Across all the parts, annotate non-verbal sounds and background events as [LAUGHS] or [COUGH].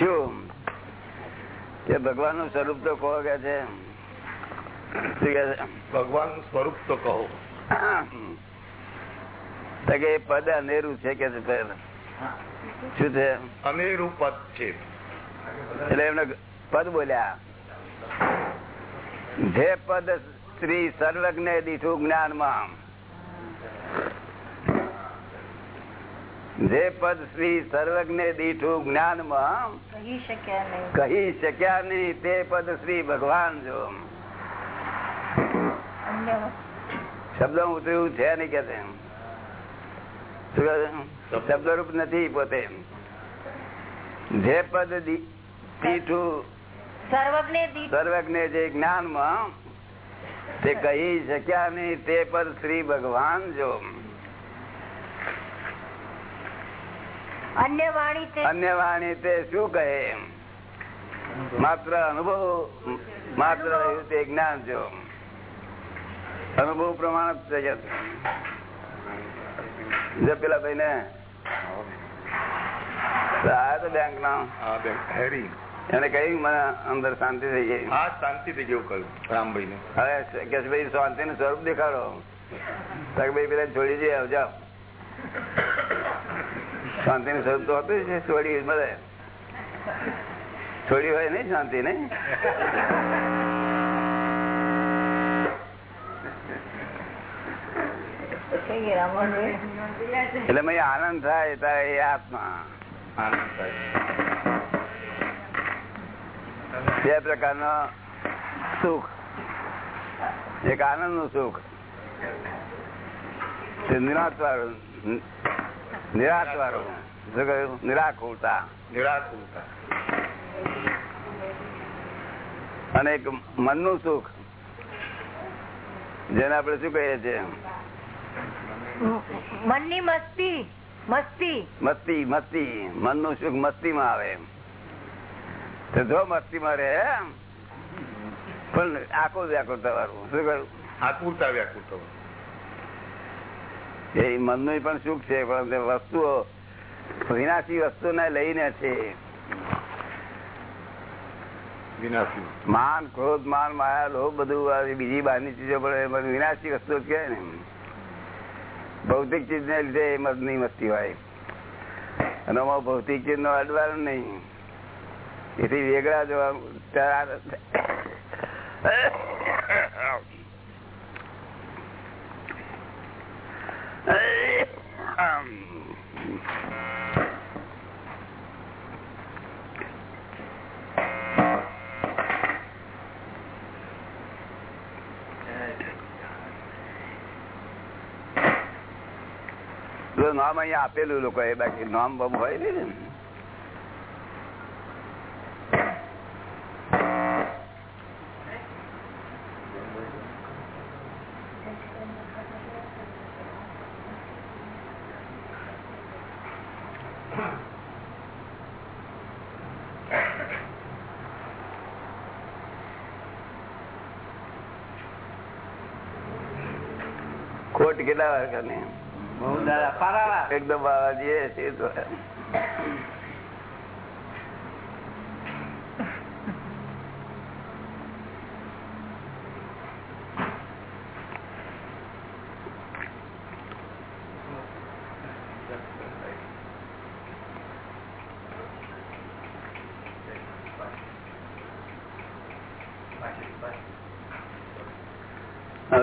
શું કે ભગવાનનું સ્વરૂપ તો કહો કે છે. ભગવાનનું સ્વરૂપ તો કહો. કે પદ અનેરું છે કે શું છે? અનેરું પદ છે. એટલે એમને પદ બોલ્યા. જે પદ શ્રી સર્વજ્ઞ દીઠું જ્ઞાનમાં. જે પદ શ્રી સર્વજ્ઞ દીઠું કહી શક્યા કહી શક્યા નહીં તે પદ શ્રી ભગવાન જો. શબ્દ ઉતર્યું છે નહીં કે શબ્દરૂપ નથી પોતે. જે પદ દીઠું સર્વજ્ઞ જે જ્ઞાનમાં તે કહી શક્યા નહીં તે પદ શ્રી ભગવાન જો. અન્ય વાણી તે અન્ય વાણી તે શું કહે? માત્ર અનુભવ માત્ર તે જ્ઞાન જો અનુભવ પ્રમાણ જ છે કે. જો પેલા ભાઈ ને તો બેંક. ના હેરી. એને કહ્યું મને અંદર શાંતિ થઈ ગઈ. હા શાંતિ થી ગયું કહ્યું રામભાઈ ને હવે કે ભાઈ શાંતિ નું સ્વરૂપ દેખાડો. ભાઈ પેલા છોડી દે આવજા. શાંતિ નું સ્વરૂપ તો હતું છે છોડી મળે. છોડી હોય નઈ શાંતિ નહીં એટલે મય આનંદ થાય તારે એ આત્મા. આનંદ થાય. બે પ્રકારનો સુખ. એક આનંદનું સુખ. નિરાશ વાળું નિરાશ શું કહ્યું? નિરાકુરતા નિરાકુરતા અને એક મનનું સુખ. જેને આપણે શું કહીએ છીએ? મનની મસ્તી મસ્તી. મસ્તી મસ્તી. મનનું સુખ મસ્તીમાં આવે તો જો મસ્તીમાં રહે પણ આખો વ્યાકુરતા વાળું શું કરું આકુરતા વ્યાકુરતા એ મનનું પણ સુખ છે પણ વસ્તુઓ વિનાશી વસ્તુને લઈને છે. માન ક્રોધ માન માયા લોભ બધું બીજી બહારની ચીજો પણ વિનાશી વસ્તુ કહેવાય ને ભૌતિક ચીજ ને લીધે એ મનની મસ્તી હોય. અને ભૌતિક ચીજ નો અડવાર નહીં. એથી વેગળા જોવા ત્યારે તો નામ અહીંયા આપેલું લોકો એ બાકી નામ બમ હોય ને ખોટ કેટલા વાર ને એકદમ બાબાજી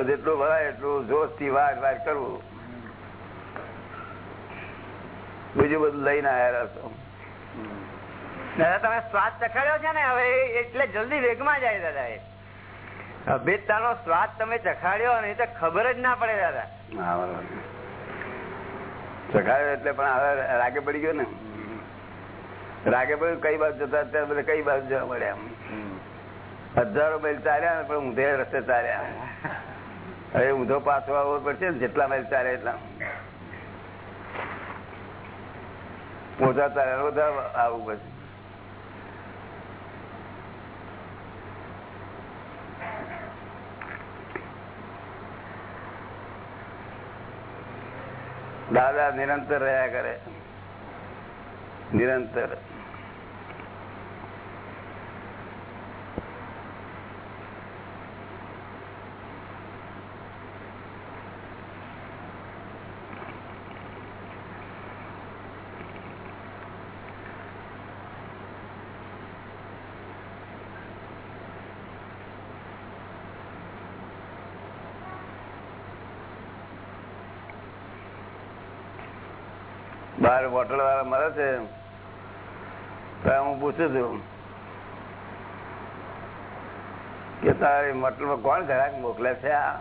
જેટલું ભરાય એટલું જોશથી વાર વાર કરવું. બીજું બધું લઈને આવ્યા છો દાદા તમે સ્વાદ ચખાડ્યો છે ને? હવે એટલે જલ્દી વેગમાં જાય દાદા એ. અભેદતાનો સ્વાદ તમે ચખાડ્યો ને એ તો ખબર જ ના પડે દાદા. ચખાડ્યો એટલે પણ હવે રાગે પડી ગયો ને. રાગે પડ્યું કઈ બાજુ જતા અત્યારે બધા કઈ બાજુ જવા મળ્યા હજારો મેલ ચાલ્યા પણ ઊંધે રસ્તે ચાલ્યા. હવે ઊંધો પાછો આવવો પડશે ને, જેટલા માઇલ ચાલે એટલા. ઓછા ઓછા આવવું પડશે. દાદા નિરંતર રહ્યા કરે. નિરંતર. બહાર હોટલ વાળા મળે છે? હું પૂછું છું. કે તારી હોટલમાં કોણ ઘરાક મોકલે છે આ?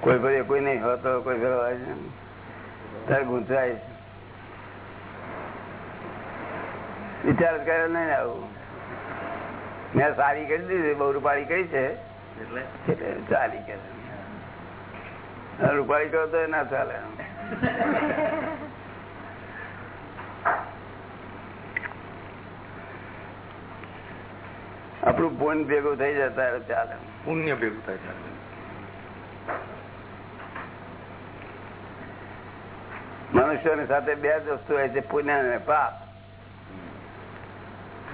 કોઈ કોઈ કોઈ નહીં હોતો, કોઈ ફેરો હોય છે. ગુંચવાય વિચાર કર્યો નહીં આવું. મેં સારી કરી દીધી બહુ રૂપાળી કરી છે. એટલે? ચાલી રૂપાળી કરો તો ના ચાલે. આપણું પુણ્ય ભેગું થઈ જતા ચાલે. પુણ્ય ભેગું થાય છે મનુષ્યોની સાથે બે જ વસ્તુ હોય છે પુણ્ય અને પાપ.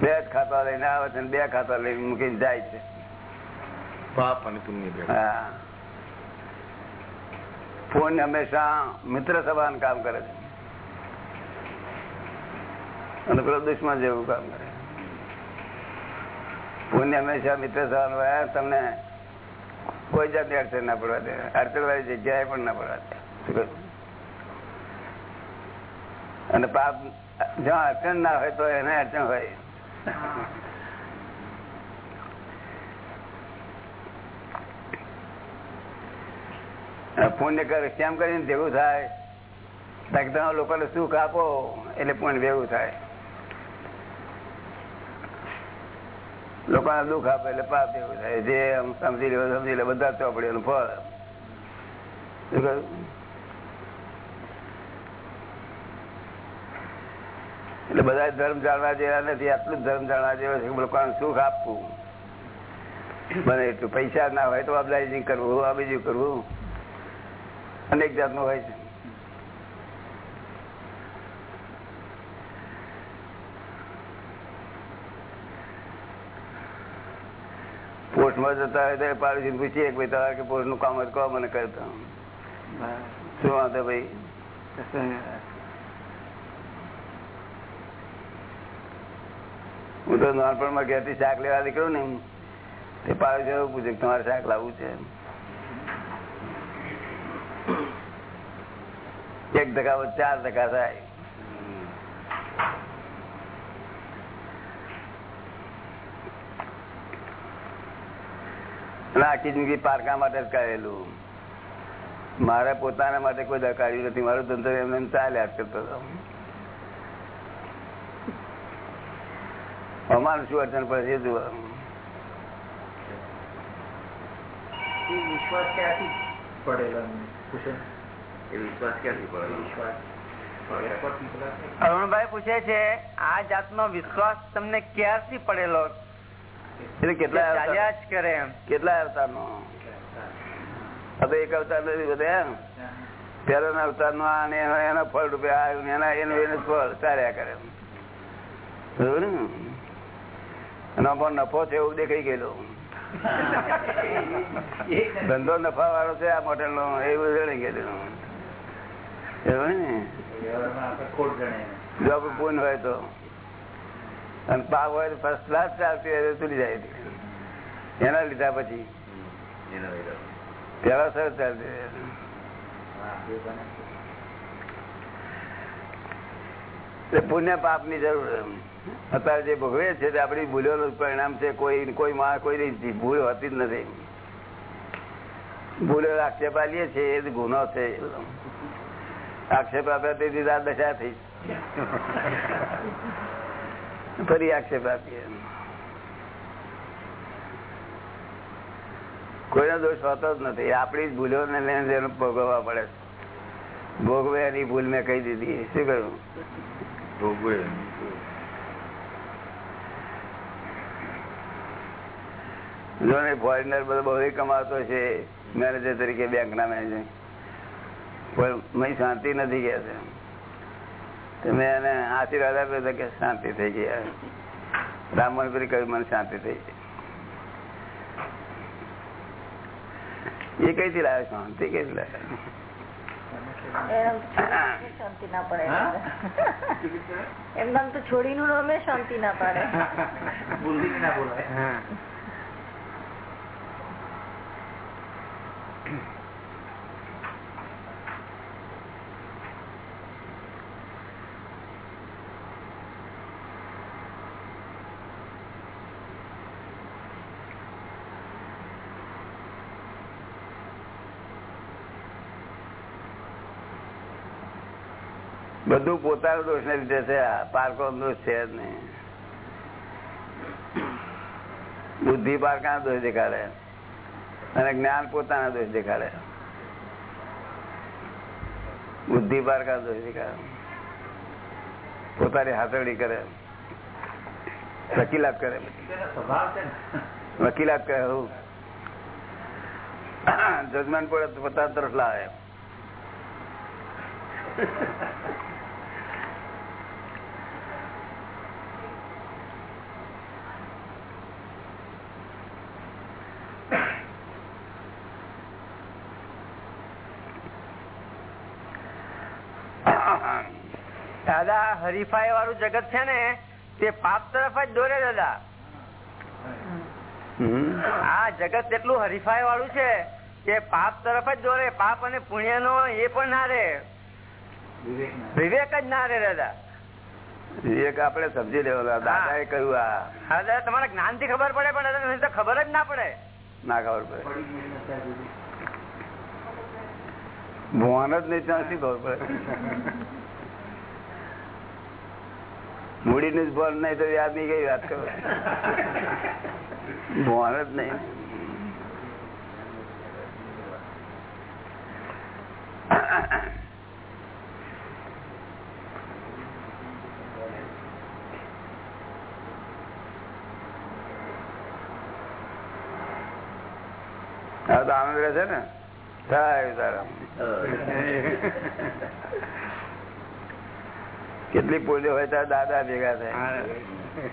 બે જ ખાતા લઈને આવે છે બે ખાતા લઈને મૂકીને જાય છે. પાપ અને પુણ્ય પુણ્ય હંમેશા મિત્ર સમાન કામ કરે છે. અને પેલો દુશ્મન જેવું કામ કરે પુણ્ય હંમેશા મિત્ર સમાન હોય તમને કોઈ જાતની અડચણ ના પડવા દે. અડચણ વાળી જગ્યાએ પણ ના પડવા દે. અને પાપ જ્યાં અડચણ ના હોય તો એને અડચણ હોય. પુણ્ય કરે કેમ કરીને ભેગું થાય. તમે લોકોને સુખ આપો, એટલે પુણ્ય ભેગું થાય. લોકોને દુઃખ આપે એટલે પાપ ભેગું થાય. જે સમજી લે સમજી લે, બધા ચોપડીઓનું ફળ શું કહ્યું? એટલે બધા ધર્મ જાણવા જેવા નથી આટલું ધર્મ જાણવા જેવા છે લોકોને સુખ આપવું મને એટલું પૈસા ના હોય તો અબલાઇઝિંગ કરવું આ બીજું કરવું. અનેક જાતનું હોય છે. પોસ્ટમાં જતા હોય તો પાડોશી પૂછીએ કે ભાઈ તમારે કે પોસ્ટનું કામ જ કહો મને કરતા શું વાંધો ભાઈ? હું તો નાનપણમાં ઘેરથી શાક લેવા નીકળું ને તે પાડોશી એવું પૂછે તમારે શાક લાવવું છે એક ટકા ચાર ટકા થાય. આખી જિંદગી પારકા માટે જ કરેલું. મારે પોતાના માટે કોઈ દકાર્યું નથી, મારું ધંધો એમને એમ ચાલ્યા જ કરતો હતો. અમારું શું અડચણ પડે છે જુઓ વિશ્વાસ ક્યાંથી પડેલો એમને? પૂછે. એ વિશ્વાસ ક્યાંથી પડેલો? વિશ્વાસ. expert નીકળ્યા છે. અરુણભાઈ પૂછે છે આ જાતનો વિશ્વાસ તમને ક્યારથી પડેલો? એટલે કેટલા ચાલ્યા જ કરે એમ. કેટલા અવતાર નો હવે એક અવતાર નથી બધા પેલા અવતાર નો એના ને એનો એનો ફળ રૂપે આવ્યું એના એનું એનું ફળ ચાલ્યા કરે બરોબર ને? એનો પણ નફો છે એવું દેખાઈ ગયેલો. ધંધો નફા વાળો છે આ મોટેલ નો એવું જણી ગયેલું. એવું ને? વ્યવહારમાં આપણે ખોટ ગણાય એને. જો આપણું પૂન હોય તો. અને પાક હોય તો ફર્સ્ટ ક્લાસ ચાલતી હોય તૂટી જાય એના લીધા પછી. પેલા સર ચાલતી હોય. હા, બે બને. તે પુણ્ય પાપની જરૂર અત્યારે જે ભોગવે છે તે આપણી ભૂલો નું પરિણામ છે. કોઈ કોઈ માં કોઈ ભૂલ હોતી જ નથી. ભૂલો આક્ષેપ આલીએ છે એ જ ગુનો છે. આક્ષેપ આપ્યા તેથી આ દશા થઈ. ફરી આક્ષેપ આપીએ. કોઈનો દોષ હોતો જ નથી. આપણી જ ભૂલો ને લઈને ભોગવવા પડે. ભોગવે એની ભૂલ મેં કહી દીધી. શું કહ્યું? ભોગવે જો ને ફોરેનર બધો બહુ કમાતો છે મેનેજર તરીકે બેંક ના મેનેજર પણ મય શાંતિ નથી ગયા છે. તમે એને આશીર્વાદ આપ્યો હતો કે શાંતિ થઈ ગઈ બ્રાહ્મણપુરી કહ્યું, મને શાંતિ થઈ ગઈ. એ કઈથી લાવે શાંતિ કઈથી એમ શાંતિ ના પડે એમ નામ તો છોડીનું નામે શાંતિ ના પાડે ભૂલથી ના બોલાય બધું પોતાનો દોષ ને લીધે છે. પારકો દોષ છે જ નહીં. બુદ્ધિ પારકાનો દોષ દેખાડે. અને જ્ઞાન પોતાના દોષ દેખાડે. બુદ્ધિ પારકા દોષ દેખાડે. પોતાની હાથવડી કરે. વકીલાત કરે. વકીલાત કરે હું. જજમેન્ટ પડે પોતાના તરફ લાવે દાદા હરીફાઈ વાળું જગત છે ને તે પાપ તરફ જ દોરે દાદા. આ જગત એટલું હરીફાઈ વાળું છે કે પાપ તરફ જ દોરે પાપ અને પુણ્ય નો એ પણ ના રે. વિવેક જ ના રે દાદા. વિવેક આપણે સમજી લેવો દાદા. એ કહ્યું આ. હા દાદા તમારા જ્ઞાનથી ખબર પડે પણ દાદા તો ખબર જ ના પડે. ના ખબર પડે. ભગવાન જ નહીં ત્યાં ખબર પડે. મૂડી નું જ ભણ નહીં તો યાદ નહીં કઈ વાત કરો? ભગવાન જ નહીં. આનંદ રહે છે ને? થાય તારા. કેટલી પોલીઓ હોય ત્યારે દાદા ભેગા થાય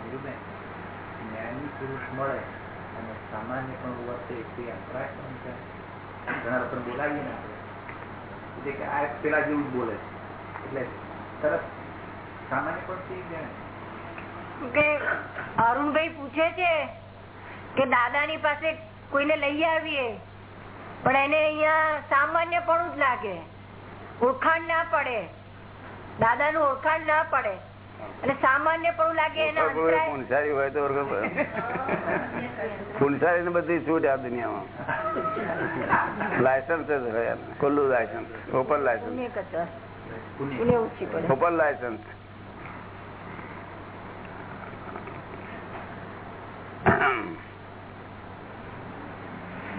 ધીરુભાઈ, જ્ઞાની પુરુષ મળે અને સામાન્ય પણ વર્તે તે અંતરાય પણ છે ઘણા લોકો બોલાવીએ ને આપણે એટલે કે આ પેલા જેવું જ બોલે. એટલે તરત સામાન્ય પણ કે અરુણભાઈ પૂછે છે કે દાદાની પાસે કોઈને લઈ આવીએ, પણ એને અહિયાં સામાન્ય પણ જ લાગે. ઓળખાણ ના પડે. દાદા નું ઓળખાણ ના પડે. અને સામાન્ય પણ લાગે એના અંતરાય. હોય તો પૂંછારી ને બધી છૂટ આ દુનિયામાં. લાયસન્સ જ હોય ખુલ્લું licence open licence open licence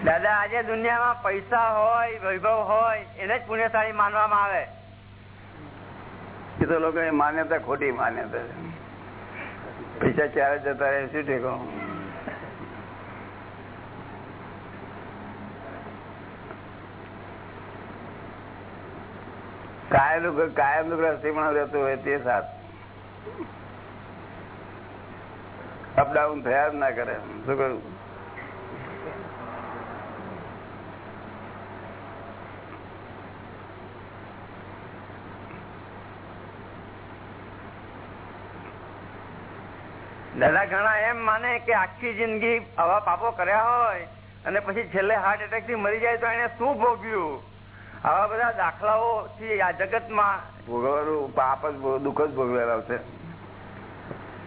દાદા આજે દુનિયામાં પૈસા હોય વૈભવ હોય એને જ પુણ્યશાળી માનવામાં આવે. એ તો લોકો માન્યતા, ખોટી માન્યતા પૈસા ક્યારે જતા રહે, શું ટેકો કાયમ કાયમ પણ રહેતું હોય તે સાથ અપડાઉન થયા જ ના કરે. શું કહ્યું દાદા ઘણા એમ માને કે આખી જિંદગી આવા પાપો કર્યા હોય અને પછી છેલ્લે હાર્ટ એટેકથી મરી જાય તો એને શું ભોગ્યું આવા બધા દાખલાઓ થી આ જગતમાં ભોગવવાનું પાપ જ દુઃખ જ ભોગવેલા છે.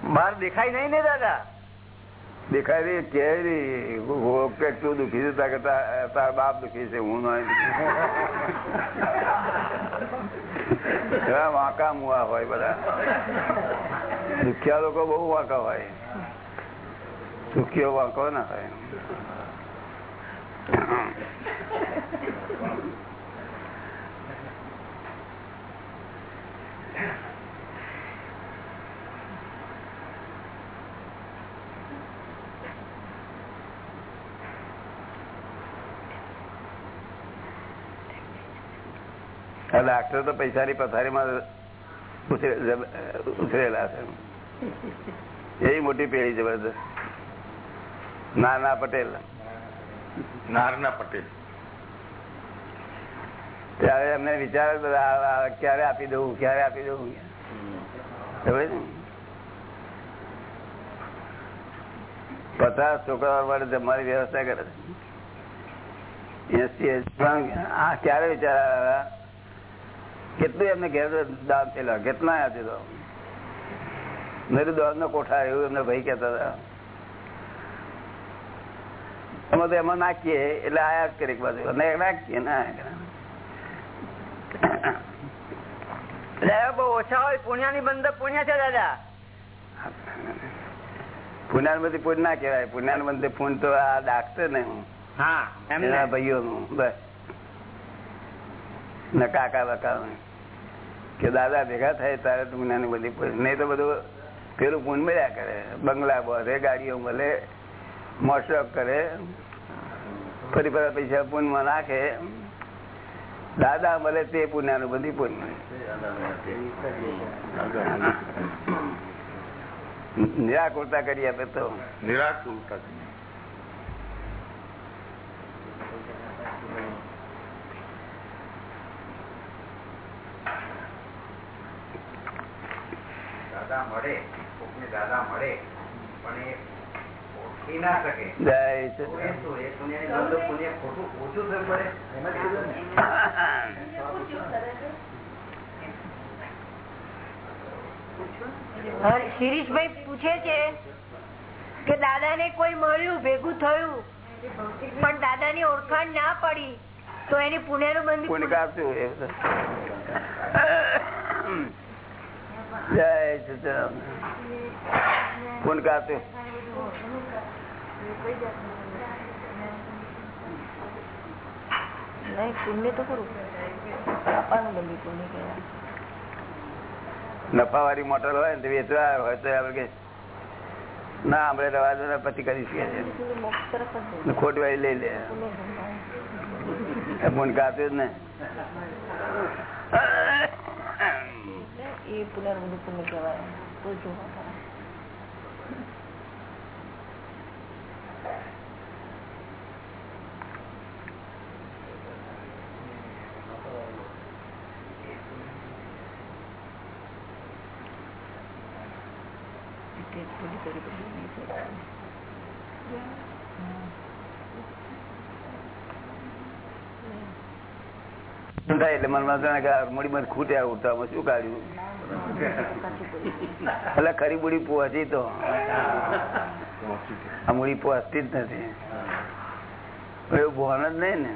બહાર દેખાય નહીં ને દાદા? દેખાય રહી કે તું દુખી છે કરતા તાર બાપ દુખી છે હું નહીં [LAUGHS] વાંકા મુવા હોય બધા. દુખિયા લોકો બહુ વાંકા હોય. સુખીઓ વાંકો ના હોય. ડાક્ટર તો પૈસાની પથારીમાં ઉછરેલા [LAUGHS] છે એવી મોટી પેઢી જબરદસ્ત. નાના પટેલ. નારના પટેલ. ત્યારે અમને વિચાર ક્યારે આપી દઉં ક્યારે આપી દઉં? ખબર છે? પચાસ છોકરાઓ માટે જમવાની વ્યવસ્થા કરે છે. એસી પણ આ ક્યારે વિચાર આવ્યા? કેટલું એમને ઘેર દાન થયેલા કેટલા આપી તો? મેરું દોડ નો કોઠા એવું એમને ભાઈ કેતા હતા. અમે તો એમાં નાખીએ એટલે આયા જ કરી એક બાજુ. નાખીએ ના એટલે બહુ ઓછા હોય પુણ્યાની બંધ પુણ્ય છે દાદા. પુણ્યાન બધી પુણ્ય ના કહેવાય. પુણ્યાન બંધ પૂન તો આ દાખતો ને હા ભાઈઓ નું બસ. ને કાકા બકા કે દાદા ભેગા થાય તારે પુણ્યાની બધી નહીં તો બધું પેલું પૂન મળ્યા કરે. બંગલા બધે ગાડીઓ મળે મોશોક કરે. ફરી ફરી પૈસા પૂનમાં નાખે. દાદા મળે તે પુણ્યાનું બધી પુણ્ય નિરાકુરતા કરી આપે તો. નિરાકુરતા દાદા મળે કોકને દાદા મળે પણ એ ઓળખી ના શકે. ખોટું ઓછું થયું પડે. શિરીષભાઈ પૂછે છે કે દાદા ને કોઈ મળ્યું ભેગું થયું પણ દાદા ની ઓળખાણ ના પડી તો એની પુણ્યનું બંધ પુણ્ય કાપશું એ બધું. જય સચિદાનંદ. પુણ્ય કાપશું પુણ્ય તો ખરું. આપવાનું બંધ પુણ્ય કહેવાય. નફા વાળી મોટર હોય ને વેચવા હોય તો ના આપડે રવા દો પછી કરી શકીએ વાળી લઈ લે. કાપ્યું જ ને. એ પુનર પુણ્ય કહેવાય. જોવા એટલે મનમાં મૂડી માં ખૂટ્યા ઉઠતા શું કાઢ્યું? એટલે ખરી બુડી પહોંચી તો. આ મૂડી પહોંચતી જ નથી. એવું ભોન જ નહીં ને.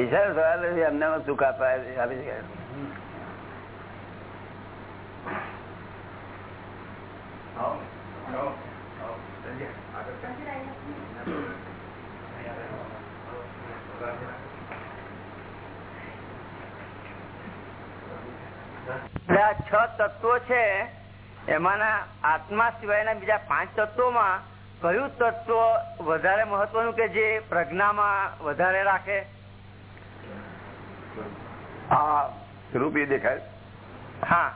પૈસા સવાલ નથી એમને સુખ આપી શકે. છ તત્વો છે એમાંના આત્મા સિવાયના બીજા પાંચ તત્વોમાં કયું તત્વ વધારે મહત્વનું કે જે પ્રજ્ઞામાં વધારે રાખે? આ રૂપી દેખાય? હા.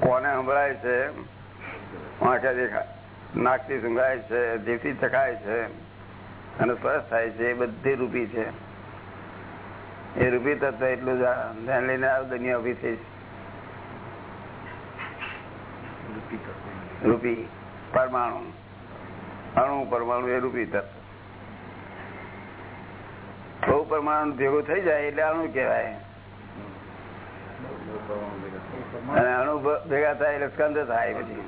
કોને સંભળાય છે? આંખે દેખાય નાકથી સુંઘાય છે જીભથી ચકાય છે અને સ્પર્શ થાય છે. એ બધી રૂપી છે. એ રૂપી તત્વ એટલું ધ્યાન લઈને આ દુનિયા ઊભી થઈ રૂપી પરમાણુ. અણુ પરમાણુ એ રૂપી તત્વ. પરમાણુ ભેગું થઈ જાય એટલે અણુ કહેવાય. અને અણુ ભેગા થાય એટલે સ્કંદ થાય પછી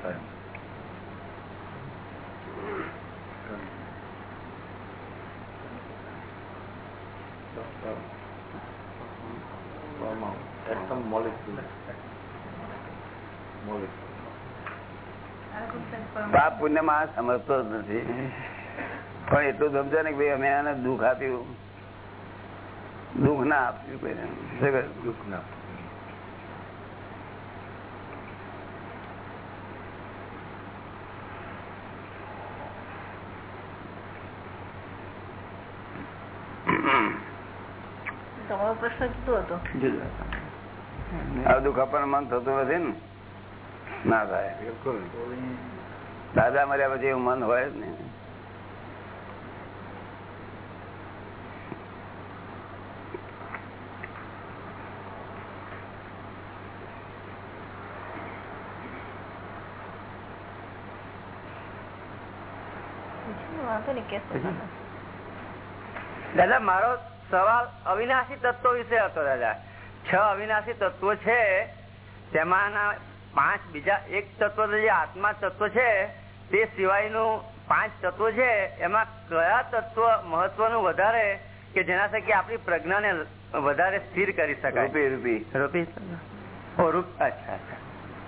પાપ પુણ્યમાં સમજતો જ નથી. પણ એટલું સમજે ને કે ભાઈ અમે આને દુઃખ આપ્યું. દુઃખ ના આપ્યું કોઈને દુઃખ ના તમારો પ્રશ્ન જુદો હતો. આ દુઃખ આપણને મન થતું નથી ને. ના થાય. બિલકુલ. દાદા મર્યા પછી એવું મન હોય જ ને વાંધો નહીં કેસ દાદા મારો સવાલ અવિનાશી તત્વો વિશે હતો દાદા. છ અવિનાશી તત્વો છે તેમાંના પાંચ બીજા એક તત્વ જે આત્મા તત્વ છે તે સિવાયનું પાંચ તત્વો છે એમાં કયા તત્વ મહત્વનું વધારે કે જેના થકી આપણી પ્રજ્ઞાને વધારે સ્થિર કરી શકાય? રૂપી રૂપી. રૂપી? અચ્છા અચ્છા.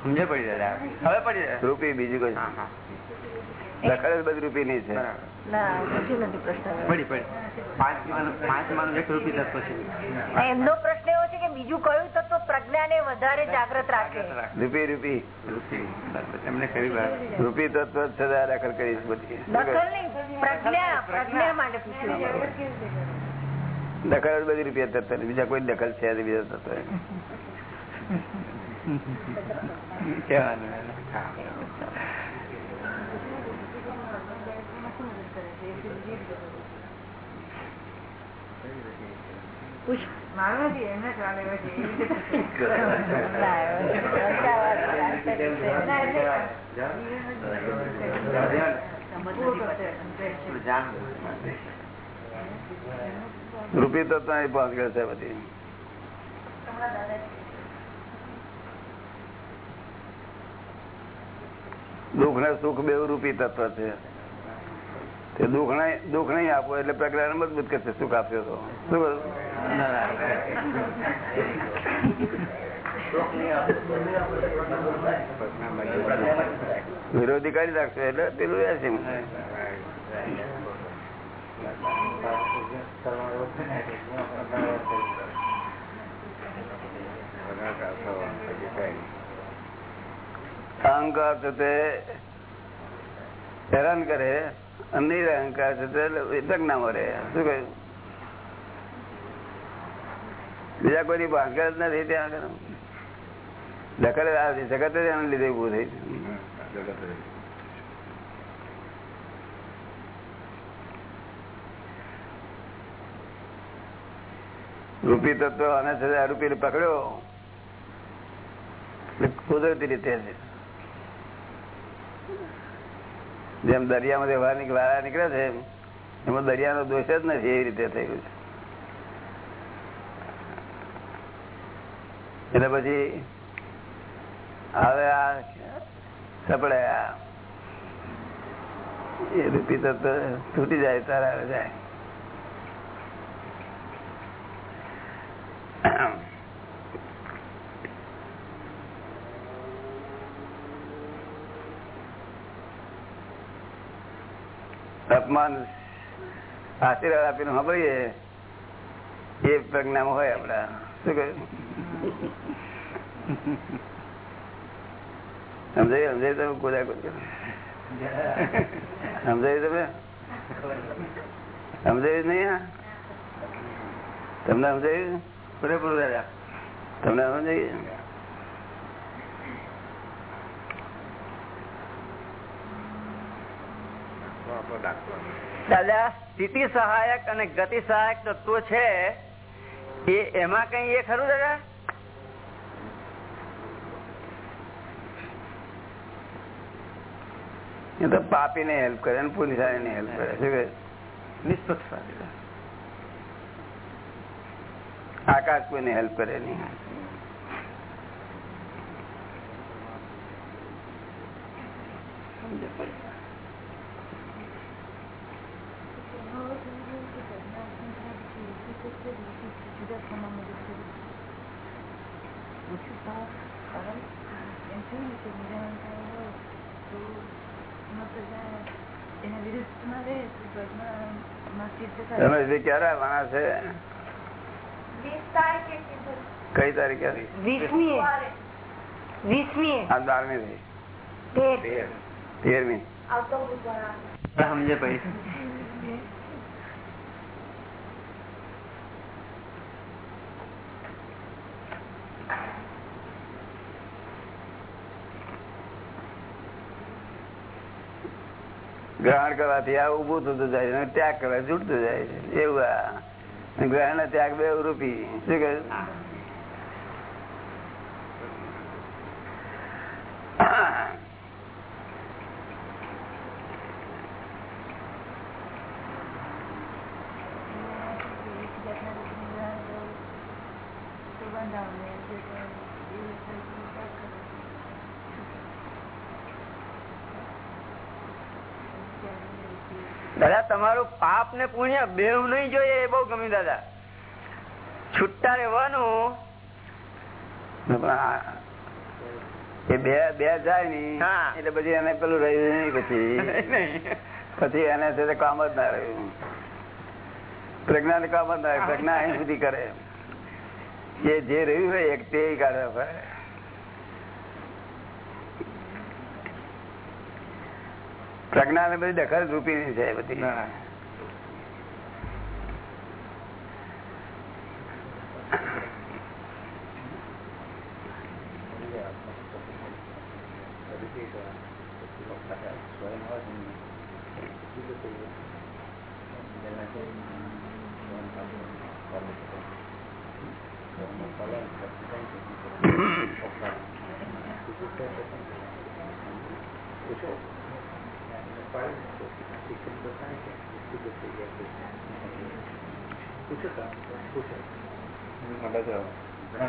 સમજે પડી દાદા. હવે પડી જાય રૂપી બીજું કોઈ. હા જ બધી રૂપી નહીં છે. બરાબર. ના છે. એમનો પ્રશ્ન એવો છે કે બીજું કયું તત્વ પ્રજ્ઞાને વધારે જાગૃત રાખે? રૂપી રૂપી. રૂપી એમને કહ્યું રૂપી તત્વ સદા દખલ કરીશ બધી. દખલ પ્રજ્ઞા પ્રજ્ઞા રૂપિયા તત્વ બીજા કોઈ દખલ છે બીજા તત્વ કહેવાનું એને. રૂપી તત્વની પહોંચ છે બધી દુઃખ ને સુખ બે રૂપી તત્વ છે દુઃખ નહીં આપો, એટલે પ્રજ્ઞાને મજબૂત કરશે. સુખ આપ્યો તો? શું? વિરોધી કરી રાખશો એટલે પેલું રહેશે અહંકાર તે હેરાન કરે. નિરહંકાર પ્રજ્ઞામાં રહે. શું કહ્યું? બીજા કોઈ અહંકાર જ નથી ત્યાં આગળ? દખલ જગત જ એના લીધે ઉભું થઈ રૂપી તત્વ અને સજા આ રૂપી પકડ્યો કુદરતી રીતે જ. જેમ દરિયામાંથી વાર વારા નીકળે છે, એમાં દરિયાનો દોષ જ નથી એવી રીતે થયું છે. એટલે પછી હવે આ સપડે એ રૂપી તત્વ તૂટી જાય, તારા જાય. અપમાન આશીર્વાદ આપીને સાંભળીએ, એ પ્રજ્ઞામાં હોય આપડા શું કહ્યું? સમજાય? સમજાય તમે? કોદા કોદ સમજાય તમે? સમજાયું નહીં તમને સમજાયું? પૂરેપૂરું દાદા તમને સમજાયું? દાદા સ્થિતિ સહાયક અને ગતિ સહાયક તત્વો છે. એ એમાં કઈ એ ખરું દાદા? એ તો પાપી ને હેલ્પ કરે અને પુનિશાળી ને હેલ્પ કરે કહે? નિષ્પક્ષ આકાશ કોઈને હેલ્પ કરે નહીં. તમે જે ક્યારે આવવાના છે કઈ તારીખે વીસમી વીસમી આ બારમી થઈ તેર તેરમી સમજે ભાઈ ગ્રહણ કરવાથી આ ઉભું થતું જાય અને ત્યાગ કરવા છૂટતું જાય છે. એવું ગ્રહણ ત્યાગ બે રૂપી. શું કહે પાપ ને પુણ્ય બેવ નહીં જોઈએ એ બહુ ગમ્યું દાદા. છૂટતા રહેવાનું એ બે બે જાય ની એટલે પછી એને પેલું રહ્યું નહીં પછી. [LAUGHS] પછી એને છે કામ જ ના રહ્યું પ્રજ્ઞા ને કામ જ ના રહ્યું પ્રજ્ઞા અહીં સુધી કરે. એ જે રહ્યું હોય એક તે કાઢવા પ્રજ્ઞા ને બધી દખલ રૂપી છે બધી ઘણા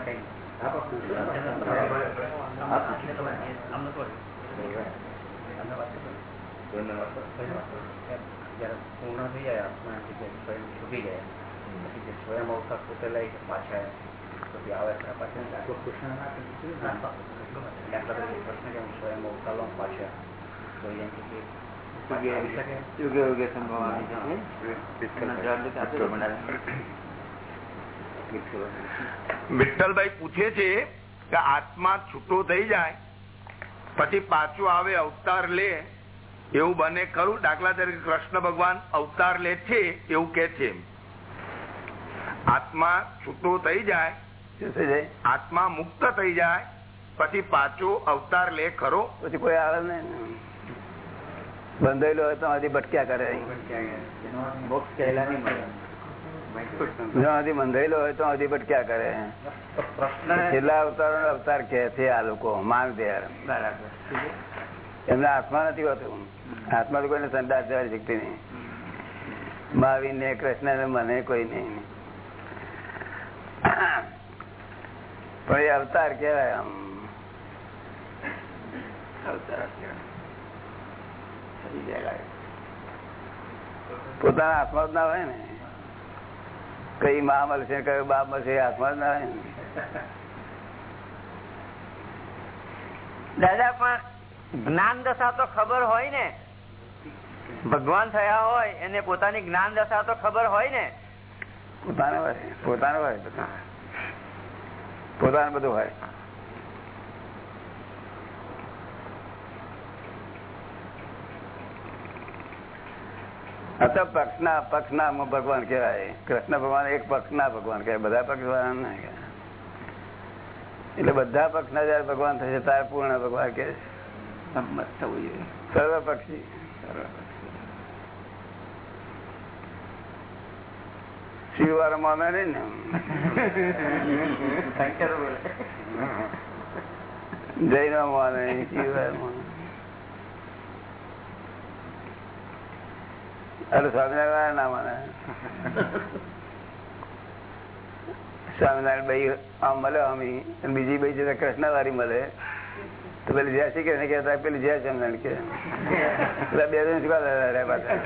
કઈ હા, પણ પૂછો. હા, પૂછો. આમને તો આમને વાત કરો. જ્યારે પૂર્ણ થઈ જાય આત્માથી જે સ્વયં છૂટી જાય પછી જે સ્વયં અવતાર પોતે લઈ પાછા પછી આવે ત્યારે પાછા આટલો કૃષ્ણ ના કીધું ને આટલા બધા પ્રશ્ન કે હું સ્વયં અવતાર લઉં પાછા તો એમ કે કે પાછા આવી શકે યુગે યુગે સંભવવાની વિઠ્ઠલભાઈ પૂછે છે કે આત્મા છૂટો થઈ જાય પછી પાછું આવે અવતાર લે એવું બને ખરું? દાખલા તરીકે કૃષ્ણ ભગવાન અવતાર લે છે એવું કે છે આત્મા છૂટો થઈ જાય થઈ જાય. આત્મા મુક્ત થઈ જાય પછી પાછો અવતાર લે ખરો? પછી કોઈ આવે નહીં બંધાયેલો હોય તો હજી ભટક્યા કરે. મોક્ષ કહેલા નહીં મળે. જ્યાં બંધાયેલો હોય તો હજી ભટક્યા કરે. છેલ્લા અવતારો અવતાર કે છે આ લોકો માન દે બરાબર. એમને આત્મા નથી હોતું. આત્મા તો કોઈને સંદાસ જવા શક્તિ નહીં. મહાવીર ને કૃષ્ણ ને મને કોઈ નહીં. પણ એ અવતાર કેવાય આમ. અવતાર પોતાના આત્મા જ ના હોય ને. કઈ મા મળશે કયો બાપ મળશે હાથમાં ના દાદા પણ જ્ઞાન દશા તો ખબર હોય ને. ભગવાન થયા હોય એને પોતાની જ્ઞાન દશા તો ખબર હોય ને. પોતાનું હોય પોતાનું હોય પોતાનું બધું હોય. પક્ષના પક્ષના ભગવાન કહેવાય કૃષ્ણ ભગવાન એક પક્ષના ભગવાન કહેવાય બધા પક્ષ ભગવાન ના કહેવાય. એટલે બધા પક્ષના જયારે ભગવાન થશે ત્યારે પૂર્ણ ભગવાન કે સંમત થવું જોઈએ સર્વ પક્ષી શિવ વાળા માને નહીં ને જૈન માને શિવ વાળા માને સ્વામિનારાયણ ના માને સ્વામિનારાયણ ભાઈ આમ મળે અમી અને બીજી ભાઈ જતા કૃષ્ણ વાળી મળે તો પેલી જય શ્રી કૃષ્ણ કહેતા પેલી જય સ્વામિનારાયણ કે પેલા બે જણ શું રહ્યા પાછા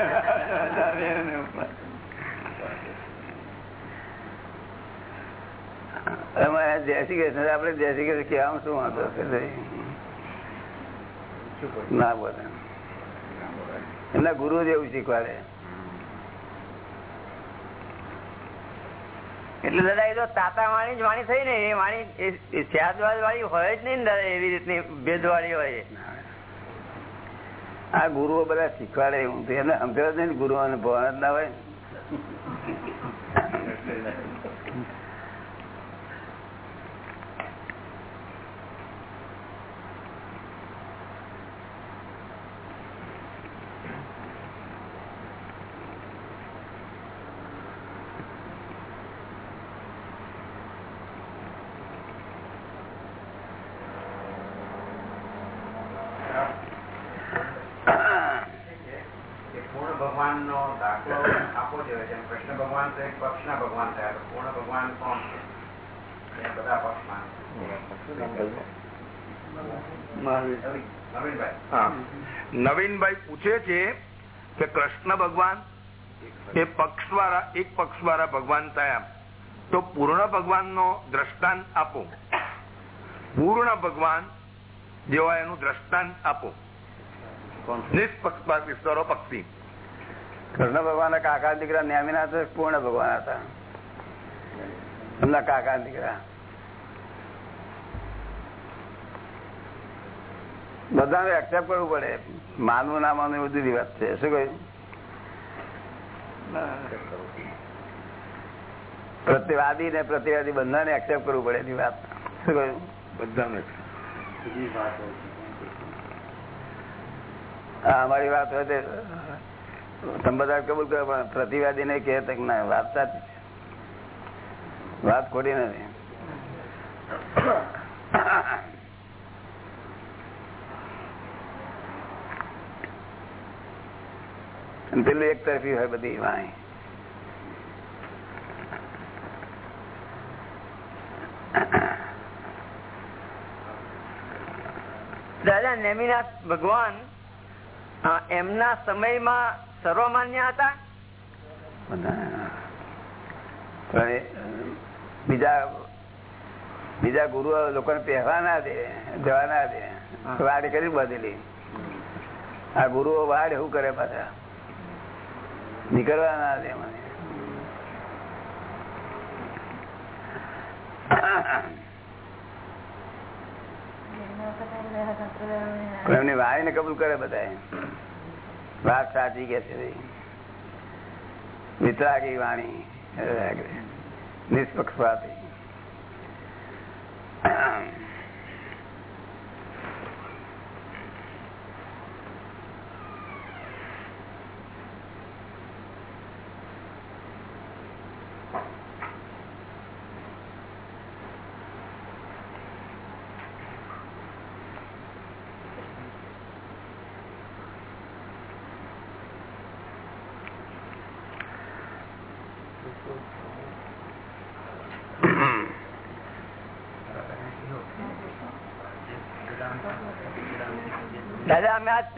એમાં જય શ્રી કૃષ્ણ આપડે જય શ્રી કૃષ્ણ કહેવામાં શું વાંધો છે ના બોલે એમના ગુરુ જ એવું શીખવાડે એટલે દાદા, એ તો તાતા વાણી જ વાણી થઈ ને, એ વાણી સ્યાદવાદ વાળી હોય જ નહીં દાદા, એવી રીતની ભેદ વાળી હોય. આ ગુરુઓ બધા શીખવાડે, હું તો એમને સમજાવ નહીં ભણ ના હોય. ભગવાન નો દાખલો આપવો જોઈએ. જેમ કૃષ્ણ ભગવાન તો એક પક્ષના ભગવાન થયા તો પૂર્ણ ભગવાન કોણ એ બધા પક્ષમાં નવીનભાઈ. નવીનભાઈ. પૂછે છે કે કૃષ્ણ ભગવાન એ પક્ષ વાળા એક પક્ષ વાળા ભગવાન થયા. તો પૂર્ણ ભગવાન નો દ્રષ્ટાંત આપો. પૂર્ણ ભગવાન જેવા એનું દ્રષ્ટાંત આપો. વિસ્તારો સર્વપક્ષી કૃષ્ણ ભગવાન કાકા દીકરા નેમિનાથ પૂર્ણ ભગવાન હતા. એમના કાકા દીકરા. બધાને એક્સેપ્ટ કરવું પડે. માનવું ના માનવું એ બધી વાત છે. શું કહ્યું? પ્રતિવાદી ને પ્રતિવાદી બધાને એક્સેપ્ટ કરવું પડે એની વાત. શું કહ્યું? બધાને. અમારી વાત હોય તમે કબૂલ કરો, પણ પ્રતિવાદી ને કે ના, વાત સાચી વાત ખોટી નથી. પેલું એક તરફી હોય બધી વાણી. દાદા, નેમિનાથ ભગવાન એમના સમયમાં સર્વમાન્ય હતા? બીજા બીજા ગુરુ લોકોને પહેરવા ના દે જવા ના દે વાડ કરી બધેલી. આ ગુરુઓ વાડ એવું કરે પાછા. નીકળવા ના દે મને એમની વાય ને કબૂલ કરે બધા વાત સાચી કે છે. વિતરાગી વાણી નિષ્પક્ષપાતી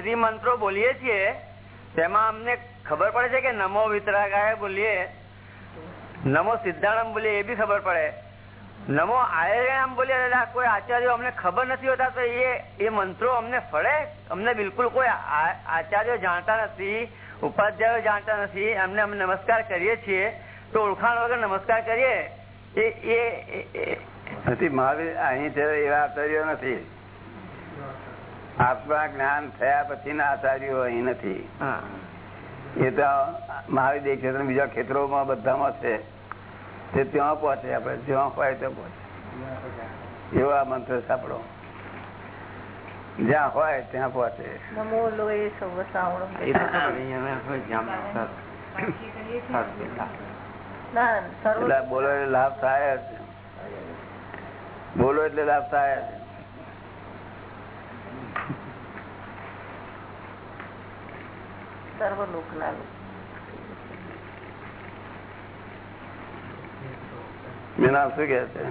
દાદા મંત્રો બોલીએ છીએ, તેમાં અમને ખબર પડે છે કે નમો વિતરાગાય બોલીએ. નમો સિદ્ધાણમ બોલીએ, એ બી ખબર પડે. નમો આયરામ બોલીએ કોઈ આચાર્યો અમને ખબર નથી હોતા, તો એ એ મંત્રો અમને ફળે. અમને બિલકુલ કોઈ આચાર્ય જાણતા નથી, ઉપાધ્યાયો જાણતા નથી અમને અમે નમસ્કાર કરીએ છીએ. તો ઓળખાણ વગર નમસ્કાર કરીએ. એ- એ- નથી, મહાવીર, અહીં એવા આચાર્યો નથી. આત્મા જ્ઞાન થયા પછી ના આચાર્યો અહીં નથી. એ તો મહાવીર એક ક્ષેત્ર બીજા ક્ષેત્રોમાં બધામાં છે. તે ત્યાં પહોંચે આપણે જ્યાં હોય ત્યાં પહોંચે. એવો આ મંત્ર સાંભળો જ્યાં હોય ત્યાં પહોંચે. નમો લોય સર્વ એ તો ખબર અહીંયા અમે કોઈ જામ નતા. ના સર્વ એટલે બોલો એટલે લાભ થાય બોલો એટલે લાભ થાય સર્વ લોકના મેના શું કે છે?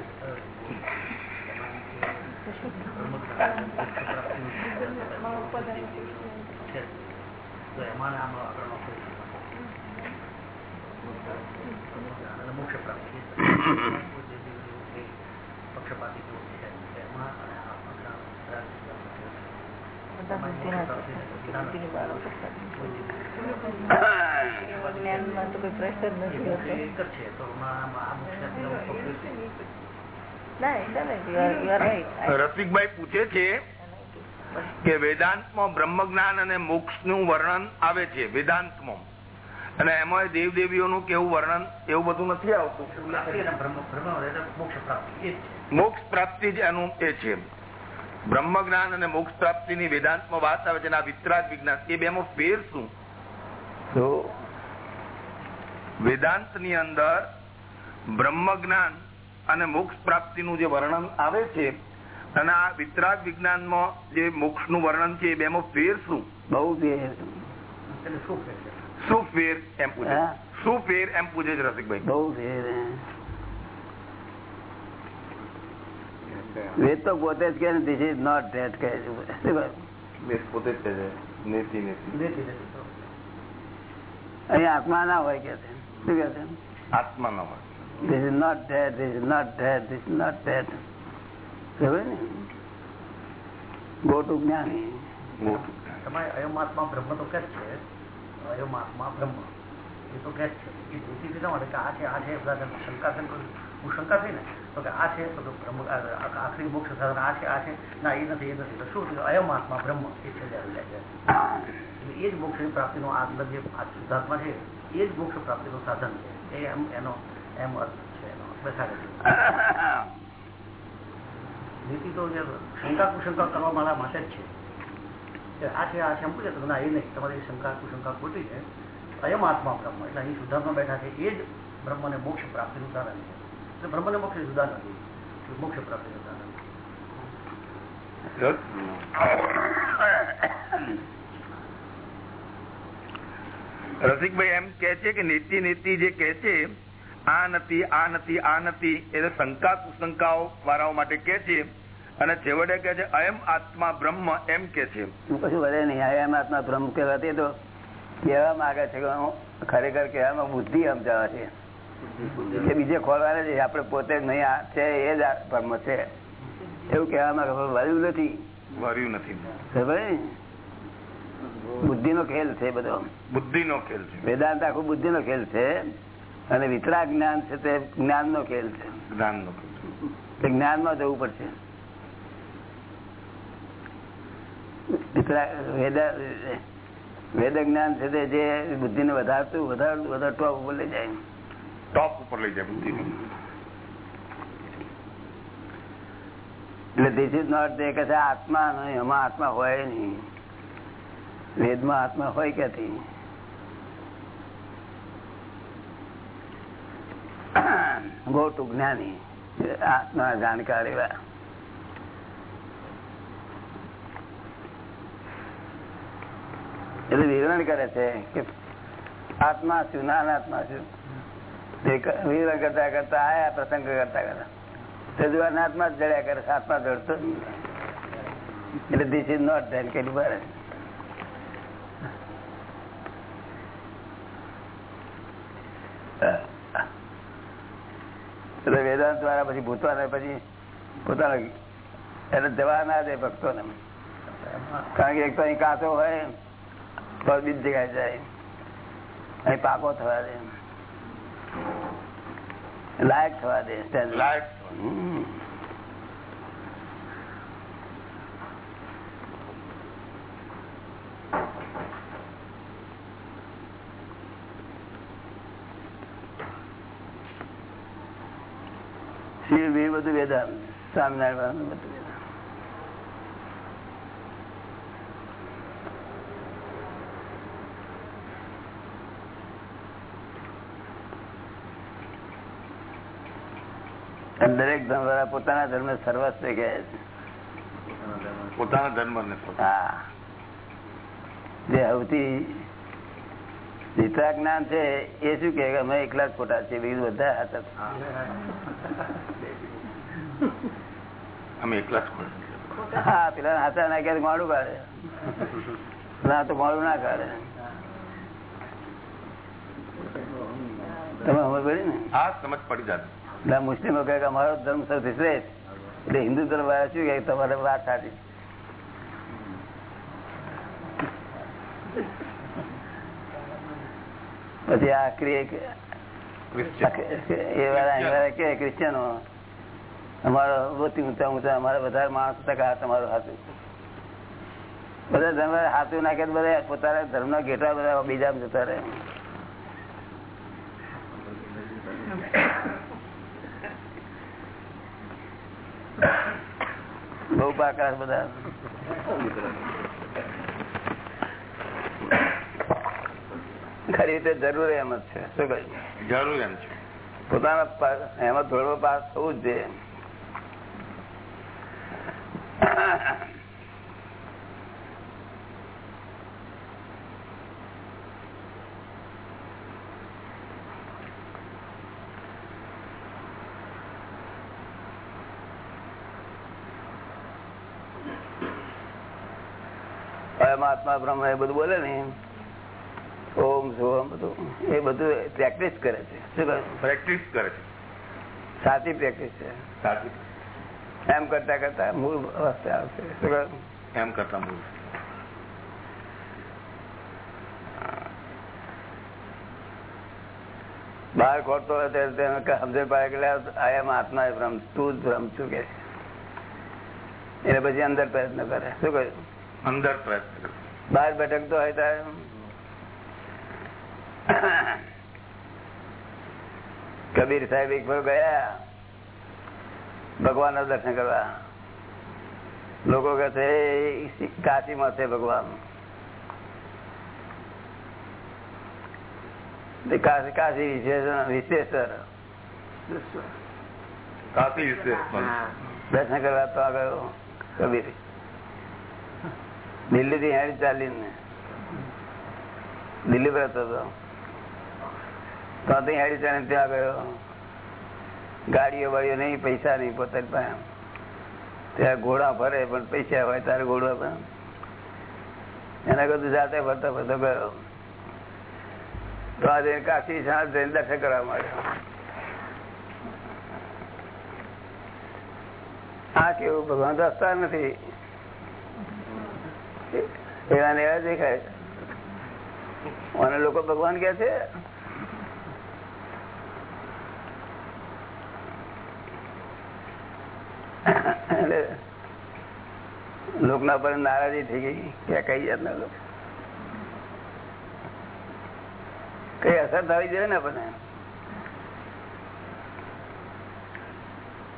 મોક્ષ પ્રાપ્તિ પક્ષપાતી જેવું છે એમાં અને આ પક્ષા બધા બુદ્ધિના બુદ્ધિની બાળકો જ્ઞાનમાં તો કોઈ પ્રશ્ન નથી ના. રસિકભાઈ પૂછે છે કે વેદાંતમાં બ્રહ્મ જ્ઞાન અને મોક્ષનું વર્ણન આવે છે વેદાંતમાં. અને એમાં દેવ દેવીઓનું કેવું વર્ણન એવું બધું નથી આવતું. મોક્ષ પ્રાપ્તિ. છે મોક્ષ પ્રાપ્તિ જ એનું એ છે. બ્રહ્મ જ્ઞાન અને મોક્ષ પ્રાપ્તિની વેદાંતમાં વાત આવે છે અને આ વિતરાગ વિજ્ઞાન એ બેમાં ફેર શું તો વેદાંતની અંદર બ્રહ્મ જ્ઞાન અને મોક્ષ પ્રાપ્તિનું જે વર્ણન આવે છે અને આ વિતરાગ વિજ્ઞાનમાં જે મોક્ષનું વર્ણન છે એ બેમાં ફેર શું બહુ ફેર શું ફેર? છે શું ફેર એમ પૂછે? શું ફેર એમ પૂછે છે રસિકભાઈ? બહુ ફેર હે. વેદ તો પોતે જ કે ધીસ ઇઝ નોટ ધેટ કહે છે. પોતે જ નેતિ નેતિ. અહીં આત્મા ના હોય કે છે. શું કે છે? આત્મા ના હોય. This is not that, this is not that, this is not that. ખબર ને? ગોટુ જ્ઞાન. મોટું તમારે અયમાત્મા બ્રહ્મ તો કે જ છે. અયમાત્મા બ્રહ્મ. એ તો કે જ છે. માટે? કે આ છે આ છે હું શંકા થઈ ને? તો કે આ છે, તો બ્રહ્મ આખરી મોક્ષ સાધન આ છે આ છે. ના, એ નથી એ નથી. તો શું થયું? અયમાત્મા બ્રહ્મ, એ છે આવી છે. એ જ મોક્ષની પ્રાપ્તિનો આ જે શુદ્ધાત્મા છે, એ જ મોક્ષ પ્રાપ્તિનું સાધન છે. એ એમ, એનો, એમ અર્થ છે એનો. બેસાડે છે. નીતિ તો જે શંકા કુશંકા કરવા મારા માટે જ છે. આ છે આ છે, એમ પૂછે તો ના, એ નહીં. તમારી શંકા કુશંકા ખોટી છે. અયમ આત્મા બ્રહ્મ. એટલે અહીં શુદ્ધાત્મા બેઠા છે, એ જ બ્રહ્મને મોક્ષ પ્રાપ્તિનું સાધન છે. બ્રહ્મને મોક્ષ જુદા નથી. મોક્ષ પ્રાપ્તિનું સાધન રસિકભાઈ એમ કે છે કે નીતિ નીતિ જે કે છે આ નથી આ નથી આ નથી એ શંકા કુશંકાઓ વાળાઓ માટે કે છે. અને છેવટે કે છે અયમ આત્મા બ્રહ્મ એમ કે છે. કશું વધે નહીં. અયમ એમ આત્મા બ્રહ્મ કહેવાતી તો કહેવા માંગે છે કે ખરેખર કહેવામાં બુદ્ધિ સમજાવે છે. કે બીજે ખોલવાના છે આપડે પોતે નહીં આ છે એ જ કર્મ છે. એવું કહેવા માંગે પણ નથી. વર્યું નથી. બુદ્ધિ નો ખેલ છે બધો. બુદ્ધિ નો ખેલ છે. વેદાંત આખું બુદ્ધિ નો ખેલ છે. અને વિતરા જ્ઞાન છે તે જ્ઞાન નો ખેલ છે. જ્ઞાન નો ખેલ જ્ઞાનમાં જવું પડશે. વેદ જ્ઞાન છે તે જે બુદ્ધિ ને વધારતું વધારતું વધારે ટોપ ઉપર લઈ જાય. ટોપ ઉપર લઈ જાય બુદ્ધિ એટલે ધીસ ઇઝ નોટ તે કે આત્મા નહીં, એમાં આત્મા હોય નહીં. વેદમાં આત્મા હોય ક્યાંથી? જ્ઞાની, આત્મા જાણકાર એવા એટલે વિવરણ કરે છે કે આત્મા શું નાનાત્મા શું તે ક- વિવરણ કરતા કરતા આયા પ્રસંગ કરતા કરતા. જોવા આત્મા જ જડ્યા કરે છે, જડતો એટલે ધીસ ઇઝ નોટ ધેન કે બરાબર એટલે વેદાંત દ્વારા પછી ભૂતવાને પછી પોતાના એટલે જવા ના દે ભક્તોને. કારણ કે એક તો અહીં કાચો હોય બીજ જગ્યાએ જાય. અહીં પાકો થવા દે. લાયક થવા દે લાયક. શિવ બધું વેદાંત સ્વામિનારાયણ બધું વેદાંત ધર્મ વાળા પોતાના ધર્મ સર્વસ્વ કહે છે. પોતાના ધર્મ ને હા. જે સૌથી વિતરાગ જ્ઞાન છે એ શું કે અમે એકલા જ ખોટા છે બીજું બધા હાથા. અમે એકલા જ ખોટા હા પેલા હાથા નાખ્યા મોડું કાઢે. ના તો મોડું ના કાઢે. તમે ખબર પડી ને? હા સમજ પડી જાય એટલે મુસ્લિમો કહે કે અમારો ધર્મ સૌથી શ્રેષ્ઠ. એટલે હિન્દુ ધર્મ વાળા શું કે તમારે વાત સાચી. પછી આ ક્રિએ- એ વાળા કે ક્રિશ્ચિયનો. અમારો બધી ઊંચા ઊંચા અમારે વધારે માણસ ટકા તમારું હાથું. બધા ધર્મ હાથું નાખે બધા પોતાના ધર્મ ના ઘેટા બધા બીજા જતા રહે. બહુ પાકા બધા. ખરી રીતે જરૂર એમ જ છે. શું કહ્યું? જરૂર એમ છે. પોતાના એમાં ધોળવો પાસ થવું જ જોઈએ અયમ આત્મા બ્રહ્મ એ બધું બોલે ને ઓમ સોમ બધું. એ બધું પ્રેક્ટિસ કરે છે. શું પ્રેક્ટિસ કરે છે. સાચી પ્રેક્ટિસ છે. સાચી. એમ કરતા કરતા મૂળ અવસ્થા આવશે. શું એમ કરતા મૂળ. બહાર ખોટતો સમજણ પાડે કે આત્મા ભ્રમ તું જ ભ્રમ છું કે. એટલે પછી અંદર પ્રયત્ન કરે. શું કહ્યું? અંદર પ્રયત્ન કરે બહાર ભટકતો હોય ત્યારે કબીર સાહેબ એક વાર ગયા ભગવાન ના દર્શન કરવા લોકો કહે છે કાશીમાં છે ભગવાન તે કાશી કાશી વિશેષ વિશેષર કાશી વિશે દર્શન કરવા તો આગળ કબીર દિલ્હી થી હેરી ચાલીને. દિલ્હી પર હતો તો. હેરી ચાલીને ત્યાં ગયો. ગાડીઓ વાડીઓ નહીં, પૈસા નહીં, પોતાની પાસે. ત્યાં ઘોડા ફરે, પણ પૈસા હોય તારે ઘોડા પણ એના કરતું જાતે ફરતો ફરતો ગયો. તો આજે કાશી સાંજ જઈને દર્શન કરવા માંડ્યો. આ કેવું? ભગવાન રસ્તા નથી. એવા ને એવા દેખાય. અને લોકો ભગવાન કે છે લોકના પર નારાજી થઈ ગઈ. કે કઈ જાતના લોકો? કઈ અસર થવી જોઈએ ને આપણને?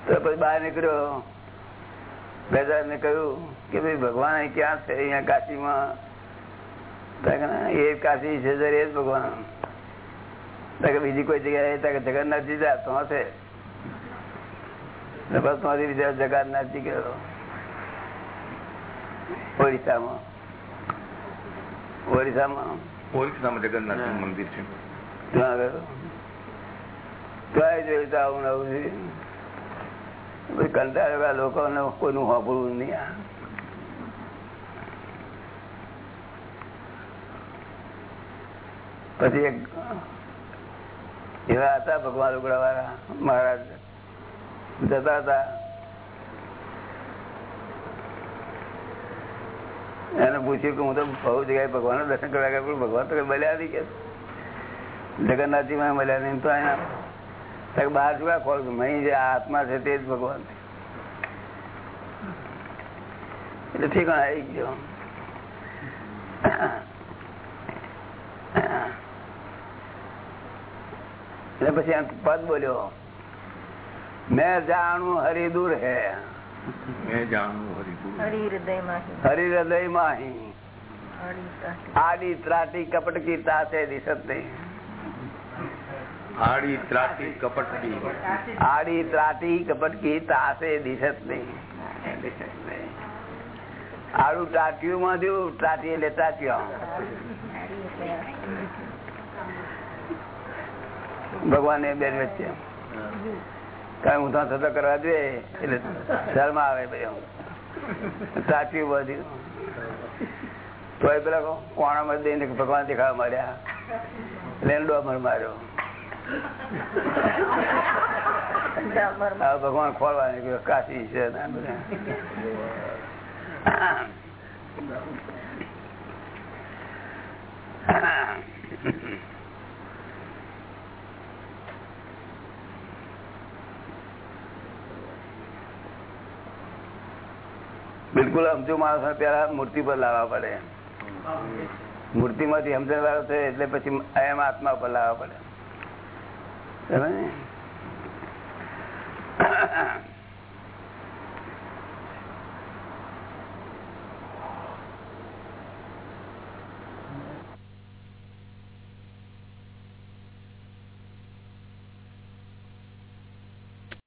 તો પછી બહાર નીકળ્યો. બેદાર ને કહ્યું કે ભાઈ ભગવાન અહીં ક્યાં છે? અહીંયા કાશીમાં. તો કે ના, એ કાશી છે જયારે એ જ ભગવાન. તો કે બીજી કોઈ જગ્યાએ તો કે જગન્નાથજી જા તો હશે તો બસ ત્યાંથી બીજા જગન્નાથજી ગયો. ઓડિશામાં. ઓડિશામાં. ઓરિસ્સામાં જગન્નાથ મંદિર છે. ત્યાં ગયો. ત્યાં જોયું તો આવું નવું છે પછી કંટાળો આ લોકોને કોઈનું હોભળવું નહીં આ પછી એક એવા હતા ભગવાન લુગડા વાળા મહારાજ જતા હતા એને પૂછ્યું કે હું તો બહુ જગ્યાએ ભગવાન દર્શન કરવા ગયા પણ ભગવાન તો કઈ મળ્યા નહીં કે જગન્નાથજી માં મળ્યા નહીં તો એના બહાર જોવા ખોલ મહી જે આત્મા છે તે જ ભગવાન છે. એટલે ઠીકાણા આવી ગયો એટલે પછી આ પદ બોલ્યો મેં જાણું હરી દૂર હે મેં જાણવું હરિપુર હરી હૃદયમાં હરી હૃદયમાં હરી આડી ત્રાટી કપટ કી તાસે દિશત નહીં આડી ત્રાટી કપટકી. ત્રાટી તાસે દિશત નહીં. આડું ટાટિયું માં થયું ટાટી એટલે ટાટિયા ભગવાન એ બેન વચ્ચે. કઈ ઊંધા થતા કરવા જોઈએ એટલે શર્મ આવે ભાઈ ટાટિયું બધું. તો એ પેલા કોણામાં દઈને ભગવાન દેખાવા માંડ્યા. લેન્ડો અમર માર્યો. [LAUGHS] ભગવાન ખોલવા નીકળ્યો કાશી છે. બિલકુલ સમજુ માણસ પેલા મૂર્તિ પર લાવવા પડે મૂર્તિ માંથી સમજણ વાળો છે એટલે પછી એમ આત્મા પર લાવવા પડે સમજ?